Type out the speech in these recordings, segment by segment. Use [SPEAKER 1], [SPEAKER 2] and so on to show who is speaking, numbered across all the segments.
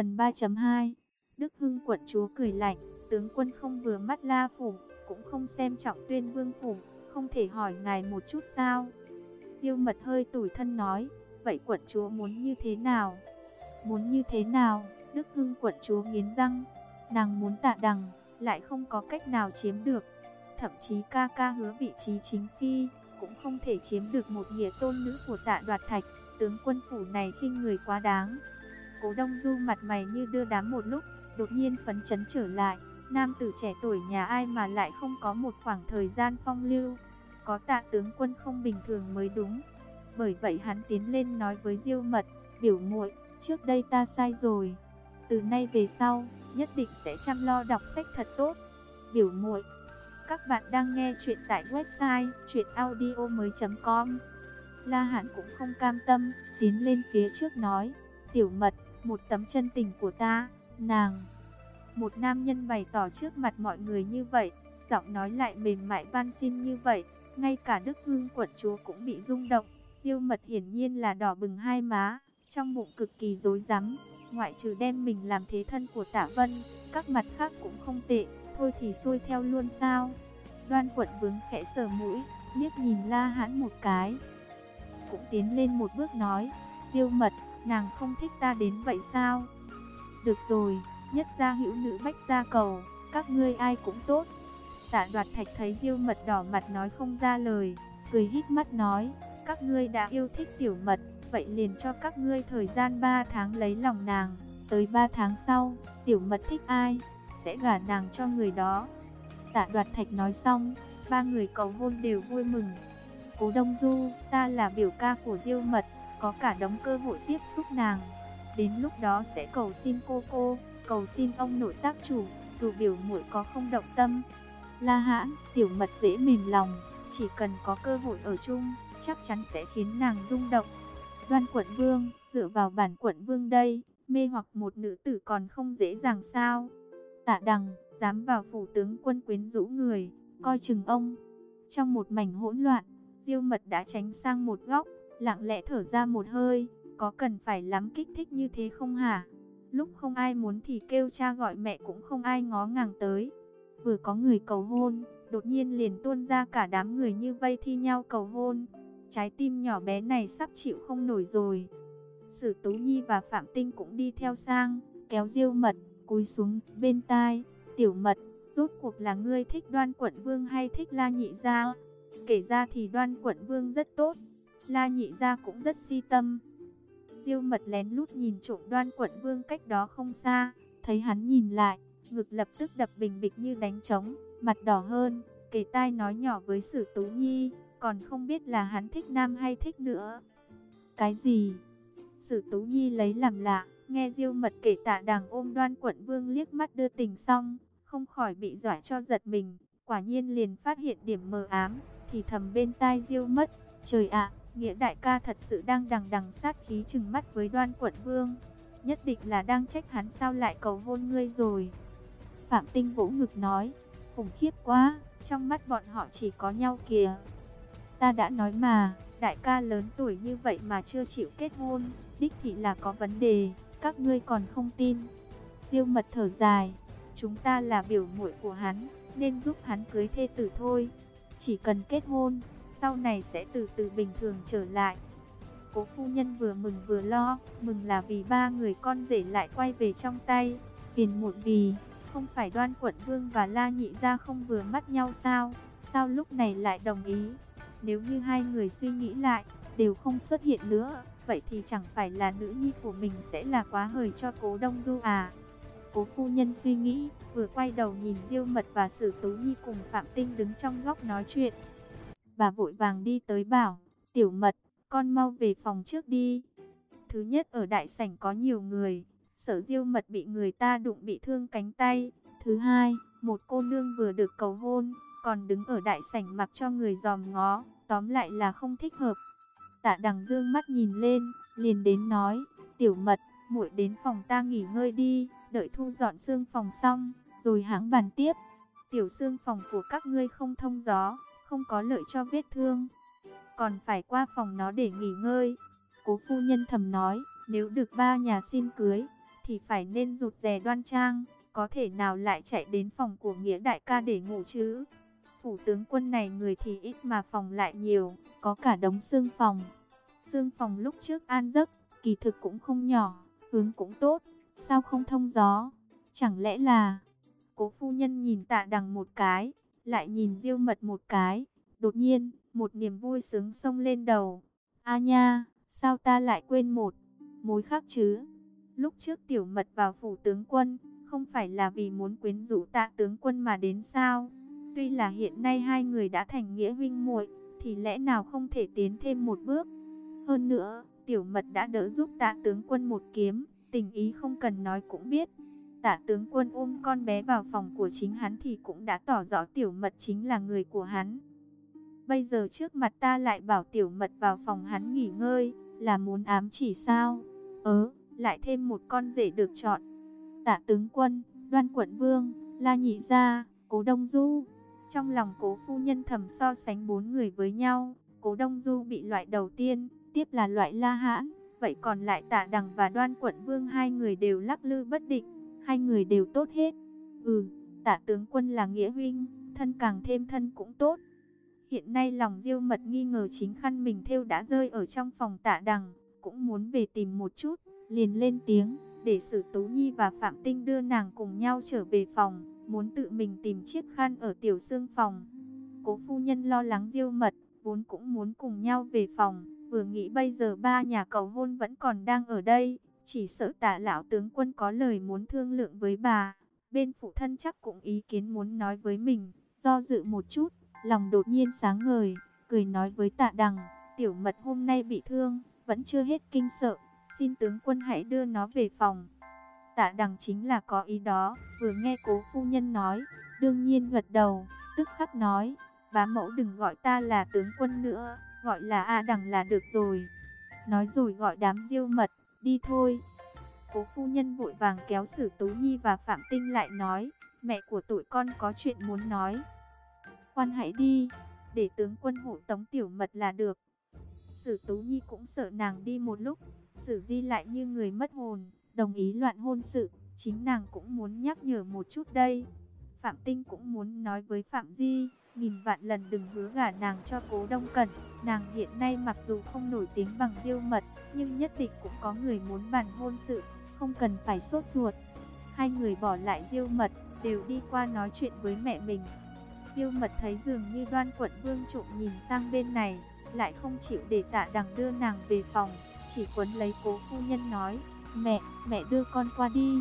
[SPEAKER 1] Phần 3.2 Đức Hưng quận chúa cười lạnh, tướng quân không vừa mắt La Phủ, cũng không xem trọng tuyên vương phủ, không thể hỏi ngài một chút sao. Diêu mật hơi tủi thân nói, vậy quận chúa muốn như thế nào? Muốn như thế nào? Đức Hưng quận chúa nghiến răng, nàng muốn tạ đằng, lại không có cách nào chiếm được. Thậm chí ca ca hứa vị trí chính phi, cũng không thể chiếm được một nghĩa tôn nữ của tạ đoạt thạch. Tướng quân phủ này khinh người quá đáng. Cố Đông Du mặt mày như đưa đám một lúc, đột nhiên phấn chấn trở lại. Nam tử trẻ tuổi nhà ai mà lại không có một khoảng thời gian phong lưu. Có tạ tướng quân không bình thường mới đúng. Bởi vậy hắn tiến lên nói với Diêu Mật, biểu muội, trước đây ta sai rồi. Từ nay về sau, nhất định sẽ chăm lo đọc sách thật tốt. Biểu muội. Các bạn đang nghe chuyện tại website chuyenaudio.com. La Hạn cũng không cam tâm, tiến lên phía trước nói, "Tiểu Mật, một tấm chân tình của ta, nàng." Một nam nhân bày tỏ trước mặt mọi người như vậy, giọng nói lại mềm mại van xin như vậy, ngay cả Đức Hương quận chúa cũng bị rung động. Diêu Mật hiển nhiên là đỏ bừng hai má, trong bụng cực kỳ rối rắm, ngoại trừ đem mình làm thế thân của Tạ Vân, các mặt khác cũng không tệ, thôi thì xuôi theo luôn sao? Đoan Quận vướng khẽ sờ mũi, liếc nhìn La Hãn một cái, cũng tiến lên một bước nói, Diêu Mật, nàng không thích ta đến vậy sao? Được rồi, nhất gia hữu nữ bách gia cầu, các ngươi ai cũng tốt. Tạ Đoạt Thạch thấy Diêu Mật đỏ mặt nói không ra lời, cười hít mắt nói, các ngươi đã yêu thích tiểu mật, vậy liền cho các ngươi thời gian 3 tháng lấy lòng nàng, tới 3 tháng sau, tiểu mật thích ai, sẽ gả nàng cho người đó. Tạ đoạt thạch nói xong, ba người cầu hôn đều vui mừng. Cố Đông Du, ta là biểu ca của Diêu Mật, có cả đống cơ hội tiếp xúc nàng. Đến lúc đó sẽ cầu xin cô cô, cầu xin ông nội tác chủ, dù biểu muội có không động tâm. La Hãn, tiểu mật dễ mềm lòng, chỉ cần có cơ hội ở chung, chắc chắn sẽ khiến nàng rung động. Đoan quận vương, dựa vào bản quận vương đây, mê hoặc một nữ tử còn không dễ dàng sao. Tạ đằng, dám vào phủ tướng quân quyến rũ người, coi chừng ông. Trong một mảnh hỗn loạn, diêu mật đã tránh sang một góc, lặng lẽ thở ra một hơi, có cần phải lắm kích thích như thế không hả? Lúc không ai muốn thì kêu cha gọi mẹ cũng không ai ngó ngàng tới. Vừa có người cầu hôn, đột nhiên liền tuôn ra cả đám người như vây thi nhau cầu hôn. Trái tim nhỏ bé này sắp chịu không nổi rồi. Sử Tú Nhi và Phạm Tinh cũng đi theo sang, kéo diêu mật, cúi xuống bên tai, tiểu mật, rốt cuộc là ngươi thích đoan quận vương hay thích la nhị gia? Kể ra thì đoan quận vương rất tốt, la nhị gia cũng rất si tâm. Diêu mật lén lút nhìn trộm đoan quận vương cách đó không xa, thấy hắn nhìn lại, ngực lập tức đập bình bịch như đánh trống, mặt đỏ hơn, kể tai nói nhỏ với sử tú nhi, còn không biết là hắn thích nam hay thích nữa. Cái gì? Sử tú nhi lấy làm lạ, nghe diêu mật kể tạ đàng ôm đoan quận vương liếc mắt đưa tình xong, không khỏi bị dọa cho giật mình, quả nhiên liền phát hiện điểm mờ ám, thì thầm bên tai diêu mất, trời ạ, nghĩa đại ca thật sự đang đằng đằng sát khí chừng mắt với đoan quận vương, nhất định là đang trách hắn sao lại cầu hôn ngươi rồi. Phạm Tinh vỗ ngực nói, khủng khiếp quá, trong mắt bọn họ chỉ có nhau kìa. Ta đã nói mà, đại ca lớn tuổi như vậy mà chưa chịu kết hôn, đích thị là có vấn đề, các ngươi còn không tin. Diêu mật thở dài, chúng ta là biểu muội của hắn, nên giúp hắn cưới thê tử thôi. Chỉ cần kết hôn, sau này sẽ từ từ bình thường trở lại. Cố phu nhân vừa mừng vừa lo, mừng là vì ba người con rể lại quay về trong tay, phiền muộn vì không phải đoan quận vương và la nhị gia không vừa mắt nhau sao, sao lúc này lại đồng ý. Nếu như hai người suy nghĩ lại, đều không xuất hiện nữa, vậy thì chẳng phải là nữ nhi của mình sẽ là quá hời cho cố đông du à. Cố phu nhân suy nghĩ, vừa quay đầu nhìn Diêu Mật và Sử Tú Nhi cùng Phạm Tinh đứng trong góc nói chuyện. Bà vội vàng đi tới bảo, Tiểu Mật, con mau về phòng trước đi. Thứ nhất ở đại sảnh có nhiều người, sở Diêu Mật bị người ta đụng bị thương cánh tay. Thứ hai, một cô nương vừa được cầu hôn, còn đứng ở đại sảnh mặc cho người dòm ngó, tóm lại là không thích hợp. Tạ Đằng dương mắt nhìn lên, liền đến nói, Tiểu Mật, muội đến phòng ta nghỉ ngơi đi đợi thu dọn xương phòng xong, rồi hãng bàn tiếp. Tiểu xương phòng của các ngươi không thông gió, không có lợi cho vết thương, còn phải qua phòng nó để nghỉ ngơi. Cố phu nhân thầm nói, nếu được ba nhà xin cưới, thì phải nên rụt rè đoan trang, có thể nào lại chạy đến phòng của nghĩa đại ca để ngủ chứ? Phủ tướng quân này người thì ít mà phòng lại nhiều, có cả đống xương phòng. Xương phòng lúc trước an giấc, kỳ thực cũng không nhỏ, hướng cũng tốt, sao không thông gió? Chẳng lẽ là... Cố phu nhân nhìn tạ đằng một cái, lại nhìn diêu mật một cái. Đột nhiên, một niềm vui sướng sông lên đầu. A nha, sao ta lại quên một mối khác chứ? Lúc trước tiểu mật vào phủ tướng quân, không phải là vì muốn quyến rũ tạ tướng quân mà đến sao? Tuy là hiện nay hai người đã thành nghĩa huynh muội, thì lẽ nào không thể tiến thêm một bước? Hơn nữa, tiểu mật đã đỡ giúp tạ tướng quân một kiếm, tình ý không cần nói cũng biết. Tạ tướng quân ôm con bé vào phòng của chính hắn thì cũng đã tỏ rõ tiểu mật chính là người của hắn. Bây giờ trước mặt ta lại bảo tiểu mật vào phòng hắn nghỉ ngơi, là muốn ám chỉ sao? Ớ, lại thêm một con rể được chọn. Tạ tướng quân, đoan quận vương, la nhị gia, cố đông du. Trong lòng cố phu nhân thầm so sánh bốn người với nhau, cố đông du bị loại đầu tiên, tiếp là loại la hãn. Vậy còn lại tạ đằng và đoan quận vương hai người đều lắc lư bất định, hai người đều tốt hết. Ừ, tạ tướng quân là nghĩa huynh, thân càng thêm thân cũng tốt. Hiện nay lòng diêu mật nghi ngờ chính khăn mình theo đã rơi ở trong phòng tạ đằng, cũng muốn về tìm một chút, liền lên tiếng, để Sử Tú Nhi và Phạm Tinh đưa nàng cùng nhau trở về phòng, muốn tự mình tìm chiếc khăn ở tiểu xương phòng. Cố phu nhân lo lắng diêu mật, vốn cũng muốn cùng nhau về phòng, vừa nghĩ bây giờ ba nhà cầu hôn vẫn còn đang ở đây, chỉ sợ tạ lão tướng quân có lời muốn thương lượng với bà. Bên phụ thân chắc cũng ý kiến muốn nói với mình, do dự một chút, lòng đột nhiên sáng ngời, cười nói với tạ đằng, tiểu mật hôm nay bị thương, vẫn chưa hết kinh sợ, xin tướng quân hãy đưa nó về phòng. Tạ đằng chính là có ý đó, vừa nghe cố phu nhân nói, đương nhiên gật đầu, tức khắc nói, bá mẫu đừng gọi ta là tướng quân nữa, gọi là A đằng là được rồi. Nói rồi gọi đám diêu mật, đi thôi. Cố phu nhân vội vàng kéo Sử Tú Nhi và Phạm Tinh lại nói, mẹ của tụi con có chuyện muốn nói. Khoan hãy đi, để tướng quân hộ tống tiểu mật là được. Sử Tú Nhi cũng sợ nàng đi một lúc, Sử Di lại như người mất hồn, đồng ý loạn hôn sự, chính nàng cũng muốn nhắc nhở một chút đây. Phạm Tinh cũng muốn nói với Phạm Di, nghìn vạn lần đừng hứa gả nàng cho cố đông cẩn. Nàng hiện nay mặc dù không nổi tiếng bằng diêu mật, nhưng nhất định cũng có người muốn bàn hôn sự, không cần phải sốt ruột. Hai người bỏ lại diêu mật, đều đi qua nói chuyện với mẹ mình. Diêu mật thấy dường như đoan quận vương trộm nhìn sang bên này, lại không chịu để tạ đằng đưa nàng về phòng, chỉ quấn lấy cố phu nhân nói, mẹ, mẹ đưa con qua đi.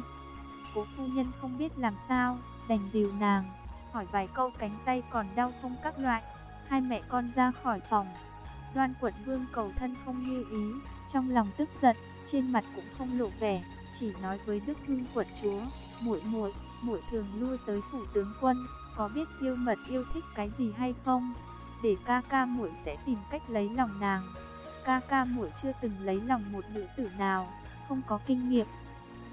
[SPEAKER 1] Cố phu nhân không biết làm sao, đành dìu nàng, hỏi vài câu cánh tay còn đau không các loại, hai mẹ con ra khỏi phòng. Đoan quận vương cầu thân không như ý, trong lòng tức giận, trên mặt cũng không lộ vẻ, chỉ nói với Đức Hưng quận chúa, muội muội, muội thường lui tới phủ tướng quân, có biết yêu mật yêu thích cái gì hay không? Để ca ca muội sẽ tìm cách lấy lòng nàng. Ca ca muội chưa từng lấy lòng một nữ tử nào, không có kinh nghiệm.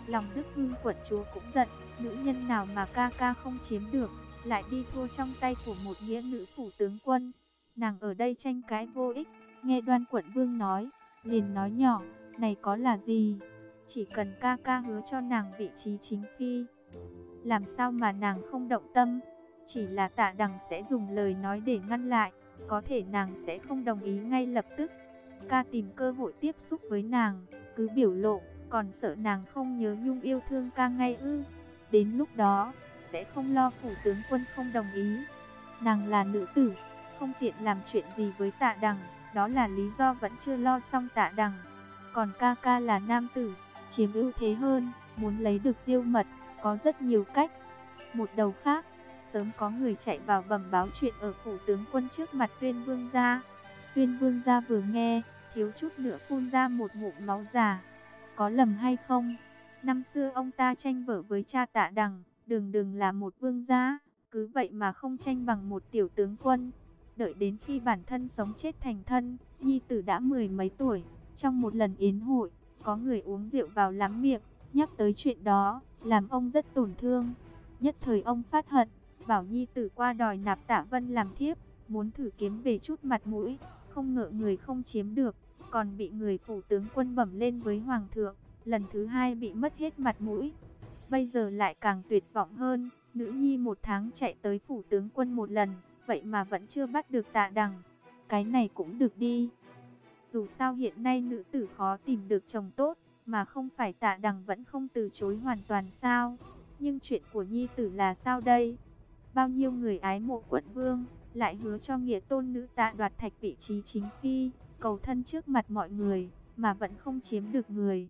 [SPEAKER 1] Lòng Đức Hưng quận chúa cũng giận, nữ nhân nào mà ca ca không chiếm được, lại đi thua trong tay của một nghĩa nữ phủ tướng quân. Nàng ở đây tranh cái vô ích, nghe đoan quận vương nói, liền nói nhỏ, này có là gì? Chỉ cần ca ca hứa cho nàng vị trí chính phi. Làm sao mà nàng không động tâm? Chỉ là tạ đằng sẽ dùng lời nói để ngăn lại, có thể nàng sẽ không đồng ý ngay lập tức. Ca tìm cơ hội tiếp xúc với nàng, cứ biểu lộ, còn sợ nàng không nhớ nhung yêu thương ca ngay ư. Đến lúc đó, sẽ không lo phủ tướng quân không đồng ý. Nàng là nữ tử, không tiện làm chuyện gì với tạ đằng, đó là lý do vẫn chưa lo xong tạ đằng. Còn ca ca là nam tử, chiếm ưu thế hơn, muốn lấy được diêu mật, có rất nhiều cách. Một đầu khác, sớm có người chạy vào bẩm báo chuyện ở phủ tướng quân trước mặt tuyên vương gia. Tuyên vương gia vừa nghe, thiếu chút nữa phun ra một ngụm máu già. Có lầm hay không? Năm xưa ông ta tranh vợ với cha tạ đằng, đường đường là một vương gia, cứ vậy mà không tranh bằng một tiểu tướng quân. Đợi đến khi bản thân sống chết thành thân, nhi tử đã mười mấy tuổi, trong một lần yến hội, có người uống rượu vào lắm miệng, nhắc tới chuyện đó, làm ông rất tổn thương. Nhất thời ông phát hận, bảo nhi tử qua đòi nạp tạ vân làm thiếp, muốn thử kiếm về chút mặt mũi, không ngờ người không chiếm được, còn bị người phủ tướng quân bẩm lên với hoàng thượng. lần thứ hai bị mất hết mặt mũi. Bây giờ lại càng tuyệt vọng hơn, nữ nhi một tháng chạy tới phủ tướng quân một lần, vậy mà vẫn chưa bắt được tạ đằng. Cái này cũng được đi. Dù sao hiện nay nữ tử khó tìm được chồng tốt, mà không phải tạ đằng vẫn không từ chối hoàn toàn sao. Nhưng chuyện của nhi tử là sao đây? Bao nhiêu người ái mộ quận vương, lại hứa cho nghĩa tôn nữ tạ đoạt thạch vị trí chính phi, cầu thân trước mặt mọi người, mà vẫn không chiếm được người.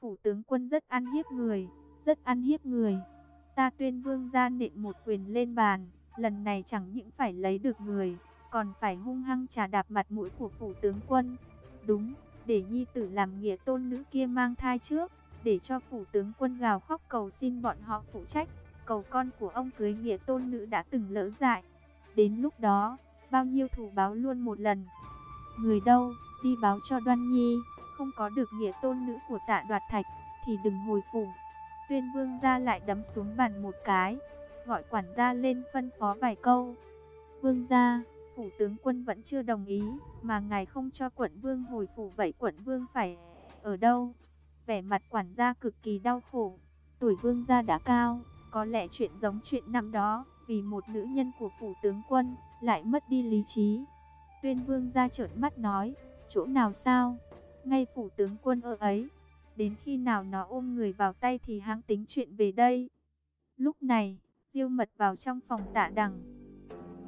[SPEAKER 1] Phủ tướng quân rất ăn hiếp người, rất ăn hiếp người. Ta tuyên vương ra nện một quyền lên bàn, lần này chẳng những phải lấy được người, còn phải hung hăng trà đạp mặt mũi của phủ tướng quân. Đúng, để nhi tử làm nghĩa tôn nữ kia mang thai trước, để cho phủ tướng quân gào khóc cầu xin bọn họ phụ trách, cầu con của ông cưới nghĩa tôn nữ đã từng lỡ dại. Đến lúc đó, bao nhiêu thủ báo luôn một lần. Người đâu, đi báo cho Đoan Nhi, không có được nghĩa tôn nữ của tạ đoạt thạch, thì đừng hồi phủ. Tuyên vương ra lại đấm xuống bàn một cái, gọi quản gia lên phân phó vài câu. Vương ra, phủ tướng quân vẫn chưa đồng ý, mà ngài không cho quận vương hồi phủ vậy quận vương phải ở đâu? Vẻ mặt quản gia cực kỳ đau khổ, tuổi vương gia đã cao, có lẽ chuyện giống chuyện năm đó, vì một nữ nhân của phủ tướng quân, lại mất đi lý trí. Tuyên vương ra trợn mắt nói, chỗ nào sao? Ngay phủ tướng quân ở ấy. Đến khi nào nó ôm người vào tay thì hãng tính chuyện về đây. Lúc này, diêu mật vào trong phòng tạ đằng.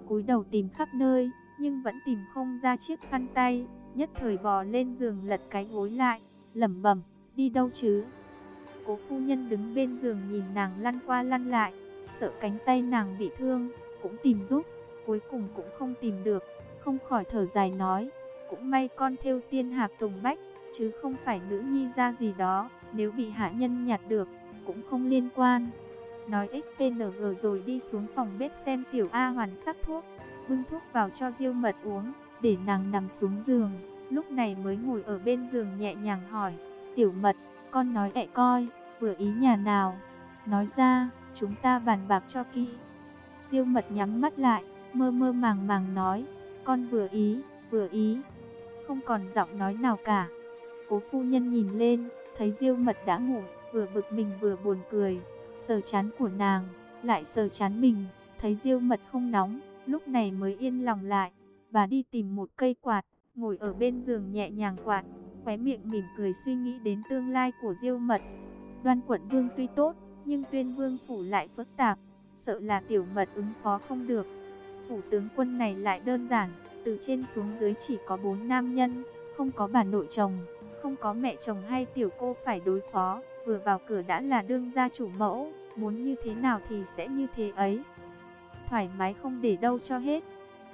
[SPEAKER 1] cúi đầu tìm khắp nơi, nhưng vẫn tìm không ra chiếc khăn tay. Nhất thời bò lên giường lật cái gối lại, lẩm bẩm, đi đâu chứ? Cố phu nhân đứng bên giường nhìn nàng lăn qua lăn lại, sợ cánh tay nàng bị thương, cũng tìm giúp, cuối cùng cũng không tìm được, không khỏi thở dài nói, cũng may con theo tiên hạc tùng bách, chứ không phải nữ nhi ra gì đó, nếu bị hạ nhân nhặt được, cũng không liên quan. Nói XPNG rồi đi xuống phòng bếp xem tiểu A hoàn sắc thuốc, bưng thuốc vào cho diêu mật uống, để nàng nằm xuống giường, lúc này mới ngồi ở bên giường nhẹ nhàng hỏi, tiểu mật, con nói ẹ coi, vừa ý nhà nào, nói ra, chúng ta bàn bạc cho kỹ. Diêu mật nhắm mắt lại, mơ mơ màng màng nói, con vừa ý, vừa ý, không còn giọng nói nào cả. Cố phu nhân nhìn lên, thấy Diêu Mật đã ngủ, vừa bực mình vừa buồn cười, sờ chán của nàng, lại sờ chán mình, thấy Diêu Mật không nóng, lúc này mới yên lòng lại, và đi tìm một cây quạt, ngồi ở bên giường nhẹ nhàng quạt, khóe miệng mỉm cười suy nghĩ đến tương lai của Diêu Mật. Đoan Quận Vương tuy tốt, nhưng Tuyên Vương phủ lại phức tạp, sợ là tiểu mật ứng phó không được. Phủ tướng quân này lại đơn giản, từ trên xuống dưới chỉ có bốn nam nhân, không có bà nội chồng, không có mẹ chồng hay tiểu cô phải đối phó, vừa vào cửa đã là đương gia chủ mẫu, muốn như thế nào thì sẽ như thế ấy. Thoải mái không để đâu cho hết.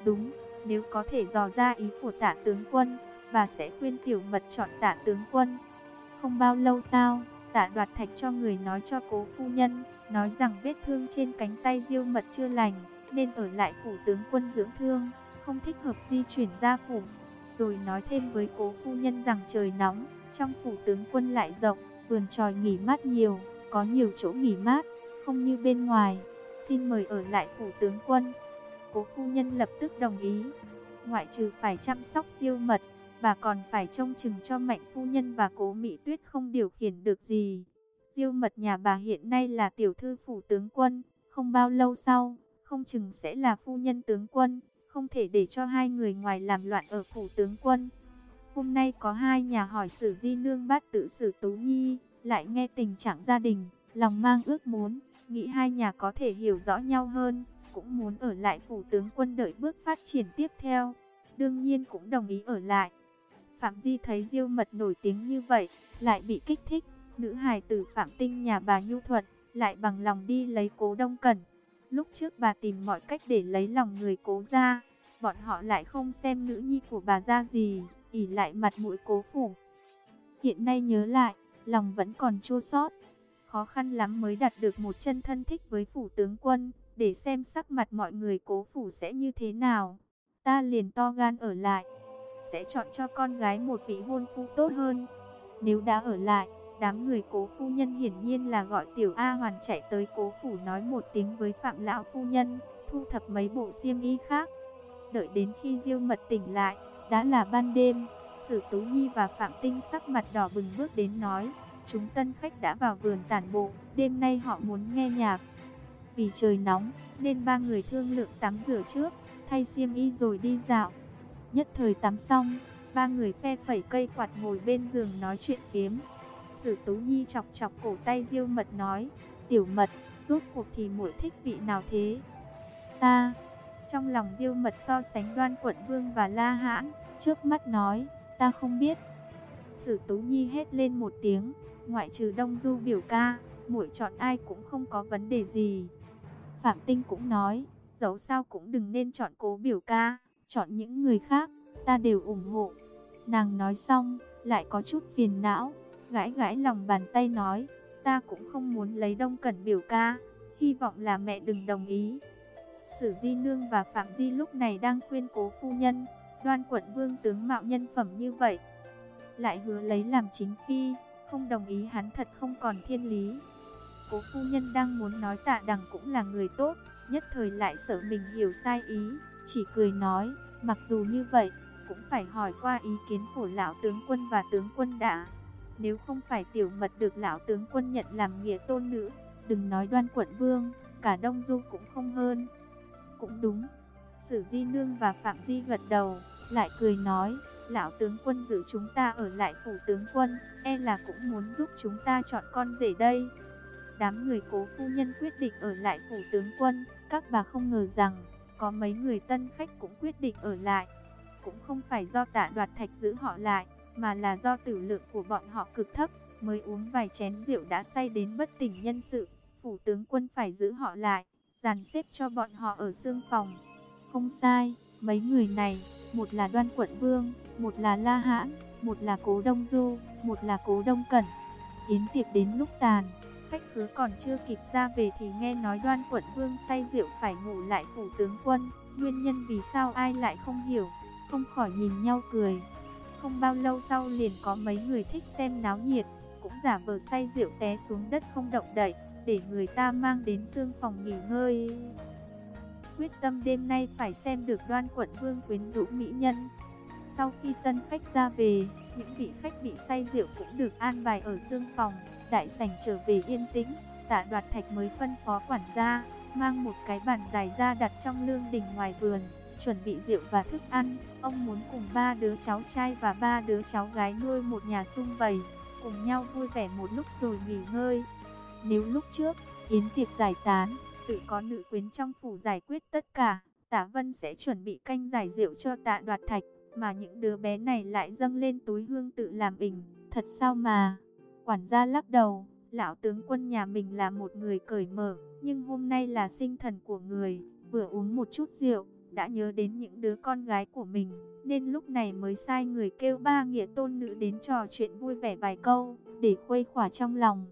[SPEAKER 1] Đúng, nếu có thể dò ra ý của tạ tướng quân, bà sẽ khuyên tiểu mật chọn tạ tướng quân. Không bao lâu sau, tạ đoạt thạch cho người nói cho cố phu nhân, nói rằng vết thương trên cánh tay diêu mật chưa lành, nên ở lại phủ tướng quân dưỡng thương không thích hợp di chuyển ra phủ. Rồi nói thêm với cố phu nhân rằng trời nóng, trong phủ tướng quân lại rộng, vườn tròi nghỉ mát nhiều, có nhiều chỗ nghỉ mát, không như bên ngoài. Xin mời ở lại phủ tướng quân. Cố phu nhân lập tức đồng ý. Ngoại trừ phải chăm sóc diêu mật, bà còn phải trông chừng cho mạnh phu nhân và cố mỹ tuyết không điều khiển được gì. Diêu mật nhà bà hiện nay là tiểu thư phủ tướng quân, không bao lâu sau, không chừng sẽ là phu nhân tướng quân không thể để cho hai người ngoài làm loạn ở phủ tướng quân. Hôm nay có hai nhà hỏi sử di nương bát tự sử tú nhi, lại nghe tình trạng gia đình, lòng mang ước muốn, nghĩ hai nhà có thể hiểu rõ nhau hơn, cũng muốn ở lại phủ tướng quân đợi bước phát triển tiếp theo. Đương nhiên cũng đồng ý ở lại. Phạm Di thấy Diêu Mật nổi tiếng như vậy, lại bị kích thích, nữ hài tử Phạm Tinh nhà bà Nhu Thuận, lại bằng lòng đi lấy cố đông cẩn. Lúc trước bà tìm mọi cách để lấy lòng người cố ra, bọn họ lại không xem nữ nhi của bà ra gì, ỉ lại mặt mũi cố phủ. Hiện nay nhớ lại, lòng vẫn còn chua xót. Khó khăn lắm mới đạt được một chân thân thích với phủ tướng quân, để xem sắc mặt mọi người cố phủ sẽ như thế nào. Ta liền to gan ở lại, sẽ chọn cho con gái một vị hôn phu tốt hơn. Nếu đã ở lại, Đám người cố phu nhân hiển nhiên là gọi tiểu A Hoàn chạy tới cố phủ nói một tiếng với phạm lão phu nhân, thu thập mấy bộ xiêm y khác. Đợi đến khi diêu mật tỉnh lại, đã là ban đêm, Sử Tú Nhi và Phạm Tinh sắc mặt đỏ bừng bước đến nói, chúng tân khách đã vào vườn tản bộ, đêm nay họ muốn nghe nhạc. Vì trời nóng, nên ba người thương lượng tắm rửa trước, thay xiêm y rồi đi dạo. Nhất thời tắm xong, ba người phe phẩy cây quạt ngồi bên giường nói chuyện phiếm. Sử Tú Nhi chọc chọc cổ tay Diêu Mật nói, "Tiểu Mật, rốt cuộc thì muội thích vị nào thế?" "Ta." Trong lòng Diêu Mật so sánh Đoan Quận Vương và La Hãn, trước mắt nói, "Ta không biết." Sử Tú Nhi hét lên một tiếng, ngoại trừ Đông Du biểu ca, muội chọn ai cũng không có vấn đề gì. Phạm Tinh cũng nói, dẫu sao cũng đừng nên chọn cố biểu ca, chọn những người khác, ta đều ủng hộ. Nàng nói xong, lại có chút phiền não, gãi gãi lòng bàn tay nói, ta cũng không muốn lấy Đông Cẩn biểu ca, hy vọng là mẹ đừng đồng ý. Sử Di Nương và Phạm Di lúc này đang khuyên cố phu nhân, đoan quận vương tướng mạo nhân phẩm như vậy, lại hứa lấy làm chính phi, không đồng ý hắn thật không còn thiên lý. Cố phu nhân đang muốn nói tạ đằng cũng là người tốt, nhất thời lại sợ mình hiểu sai ý, chỉ cười nói, mặc dù như vậy, cũng phải hỏi qua ý kiến của lão tướng quân và tướng quân đã. Nếu không phải tiểu mật được lão tướng quân nhận làm nghĩa tôn nữ, đừng nói đoan quận vương, cả đông du cũng không hơn. Cũng đúng, sử di nương và phạm di gật đầu, lại cười nói, lão tướng quân giữ chúng ta ở lại phủ tướng quân, e là cũng muốn giúp chúng ta chọn con rể đây. Đám người cố phu nhân quyết định ở lại phủ tướng quân, các bà không ngờ rằng, có mấy người tân khách cũng quyết định ở lại. Cũng không phải do tạ đoạt thạch giữ họ lại, mà là do tử lượng của bọn họ cực thấp, mới uống vài chén rượu đã say đến bất tỉnh nhân sự. Phủ tướng quân phải giữ họ lại, dàn xếp cho bọn họ ở xương phòng. Không sai, mấy người này, một là đoan quận vương, một là La Hãn, một là Cố Đông Du, một là Cố Đông Cẩn. Yến tiệc đến lúc tàn, khách khứa còn chưa kịp ra về thì nghe nói đoan quận vương say rượu phải ngủ lại phủ tướng quân. Nguyên nhân vì sao ai lại không hiểu, không khỏi nhìn nhau cười. Không bao lâu sau liền có mấy người thích xem náo nhiệt, cũng giả vờ say rượu té xuống đất không động đậy, để người ta mang đến xương phòng nghỉ ngơi. Quyết tâm đêm nay phải xem được đoan quận vương quyến rũ mỹ nhân. Sau khi tân khách ra về, những vị khách bị say rượu cũng được an bài ở xương phòng, đại sảnh trở về yên tĩnh, tạ đoạt thạch mới phân phó quản gia, mang một cái bàn dài ra đặt trong lương đình ngoài vườn, chuẩn bị rượu và thức ăn. Ông muốn cùng ba đứa cháu trai và ba đứa cháu gái nuôi một nhà sung vầy, cùng nhau vui vẻ một lúc rồi nghỉ ngơi. Nếu lúc trước, yến tiệc giải tán, tự có nữ quyến trong phủ giải quyết tất cả, Tạ Vân sẽ chuẩn bị canh giải rượu cho tạ đoạt thạch mà những đứa bé này lại dâng lên túi hương tự làm bình, thật sao mà. Quản gia lắc đầu, lão tướng quân nhà mình là một người cởi mở, nhưng hôm nay là sinh thần của người, vừa uống một chút rượu, đã nhớ đến những đứa con gái của mình, nên lúc này mới sai người kêu ba nghĩa tôn nữ đến trò chuyện vui vẻ vài câu, để khuây khỏa trong lòng.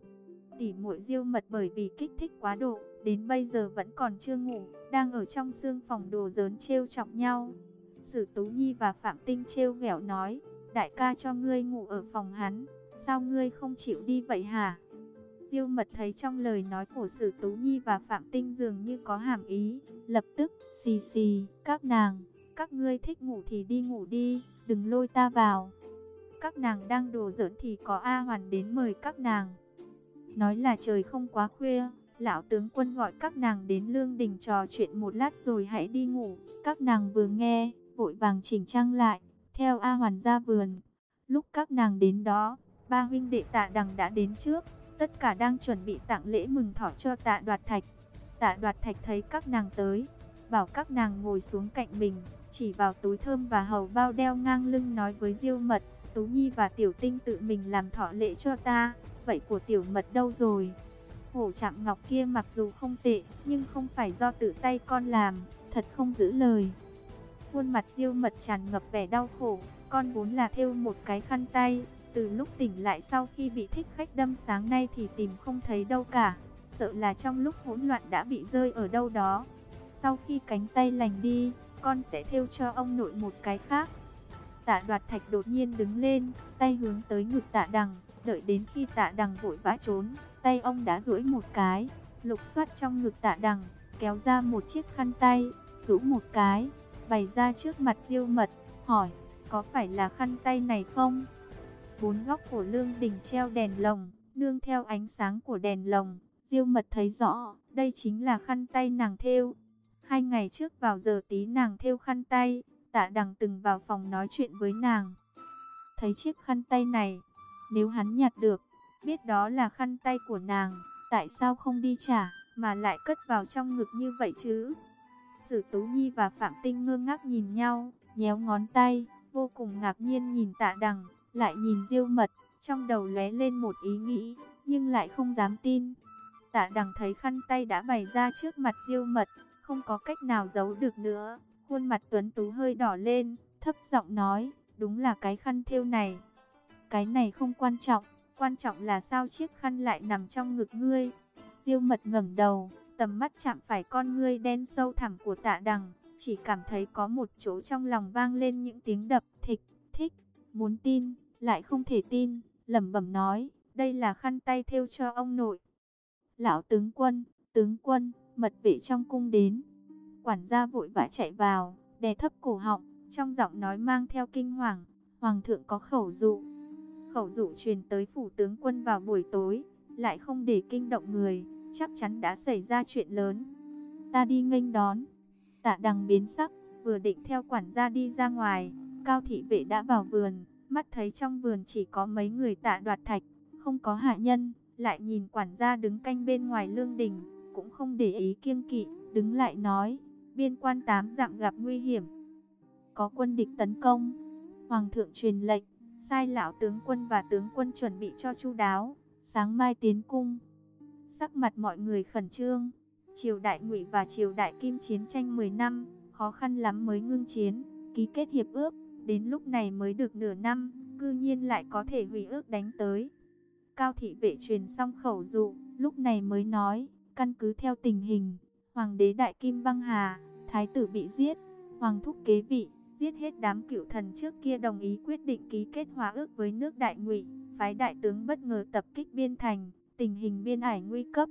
[SPEAKER 1] Tỉ muội diêu mật bởi vì kích thích quá độ, đến bây giờ vẫn còn chưa ngủ, đang ở trong xương phòng đồ dớn trêu chọc nhau. Sử Tú Nhi và Phạm Tinh trêu ghẹo nói, đại ca cho ngươi ngủ ở phòng hắn, sao ngươi không chịu đi vậy hả? Diêu mật thấy trong lời nói của Sử Tú Nhi và Phạm Tinh dường như có hàm ý, lập tức, xì xì, các nàng, các ngươi thích ngủ thì đi ngủ đi, đừng lôi ta vào. Các nàng đang đùa giỡn thì có A Hoàn đến mời các nàng. Nói là trời không quá khuya, lão tướng quân gọi các nàng đến lương đình trò chuyện một lát rồi hãy đi ngủ. Các nàng vừa nghe, vội vàng chỉnh trang lại, theo A Hoàn ra vườn. Lúc các nàng đến đó, ba huynh đệ tạ đằng đã đến trước, tất cả đang chuẩn bị tặng lễ mừng thọ cho tạ đoạt thạch. Tạ đoạt thạch thấy các nàng tới, bảo các nàng ngồi xuống cạnh mình, chỉ vào túi thơm và hầu bao đeo ngang lưng nói với diêu mật, Tú Nhi và Tiểu Tinh tự mình làm thọ lễ cho ta, vậy của Tiểu Mật đâu rồi? Hổ chạm ngọc kia mặc dù không tệ, nhưng không phải do tự tay con làm, thật không giữ lời. Khuôn mặt diêu mật tràn ngập vẻ đau khổ, con vốn là theo một cái khăn tay, từ lúc tỉnh lại sau khi bị thích khách đâm sáng nay thì tìm không thấy đâu cả, sợ là trong lúc hỗn loạn đã bị rơi ở đâu đó. Sau khi cánh tay lành đi, con sẽ theo cho ông nội một cái khác. Tạ đoạt thạch đột nhiên đứng lên, tay hướng tới ngực tạ đằng, đợi đến khi tạ đằng vội vã trốn, tay ông đã duỗi một cái, lục soát trong ngực tạ đằng, kéo ra một chiếc khăn tay, rũ một cái, bày ra trước mặt diêu mật, hỏi, có phải là khăn tay này không? Bốn góc của lương đình treo đèn lồng, Nương theo ánh sáng của đèn lồng, Diêu Mật thấy rõ, đây chính là khăn tay nàng thêu. Hai ngày trước vào giờ tí nàng thêu khăn tay, Tạ Đằng từng vào phòng nói chuyện với nàng. Thấy chiếc khăn tay này, nếu hắn nhặt được, biết đó là khăn tay của nàng, tại sao không đi trả, mà lại cất vào trong ngực như vậy chứ? Sử Tú Nhi và Phạm Tinh ngơ ngác nhìn nhau, nhéo ngón tay, vô cùng ngạc nhiên nhìn tạ đằng, lại nhìn diêu mật, trong đầu lóe lên một ý nghĩ, nhưng lại không dám tin. Tạ đằng thấy khăn tay đã bày ra trước mặt diêu mật, không có cách nào giấu được nữa, khuôn mặt tuấn tú hơi đỏ lên, thấp giọng nói, đúng là cái khăn thêu này. Cái này không quan trọng, quan trọng là sao chiếc khăn lại nằm trong ngực ngươi. Diêu mật ngẩng đầu, tầm mắt chạm phải con ngươi đen sâu thẳm của tạ đằng, chỉ cảm thấy có một chỗ trong lòng vang lên những tiếng đập thịch, thích, muốn tin, lại không thể tin, lẩm bẩm nói, đây là khăn tay thêu cho ông nội. Lão tướng quân, tướng quân, mật vệ trong cung đến. Quản gia vội vã chạy vào, đè thấp cổ họng, trong giọng nói mang theo kinh hoàng, hoàng thượng có khẩu dụ. Khẩu dụ truyền tới phủ tướng quân vào buổi tối, lại không để kinh động người, chắc chắn đã xảy ra chuyện lớn. Ta đi nghênh đón. Tạ đằng biến sắc, vừa định theo quản gia đi ra ngoài, cao thị vệ đã vào vườn, mắt thấy trong vườn chỉ có mấy người tạ đoạt thạch, không có hạ nhân, lại nhìn quản gia đứng canh bên ngoài lương đình, cũng không để ý kiêng kỵ, đứng lại nói, biên quan tám dặm gặp nguy hiểm. Có quân địch tấn công, hoàng thượng truyền lệnh, sai lão tướng quân và tướng quân chuẩn bị cho chu đáo, sáng mai tiến cung. Sắc mặt mọi người khẩn trương, triều đại ngụy và triều đại kim chiến tranh 10 năm, khó khăn lắm mới ngưng chiến, ký kết hiệp ước, đến lúc này mới được nửa năm, cư nhiên lại có thể hủy ước đánh tới. Cao thị vệ truyền xong khẩu dụ, lúc này mới nói, căn cứ theo tình hình, hoàng đế đại kim băng hà, thái tử bị giết, hoàng thúc kế vị, giết hết đám cựu thần trước kia đồng ý quyết định ký kết hòa ước với nước đại ngụy, phái đại tướng bất ngờ tập kích biên thành, tình hình biên ải nguy cấp.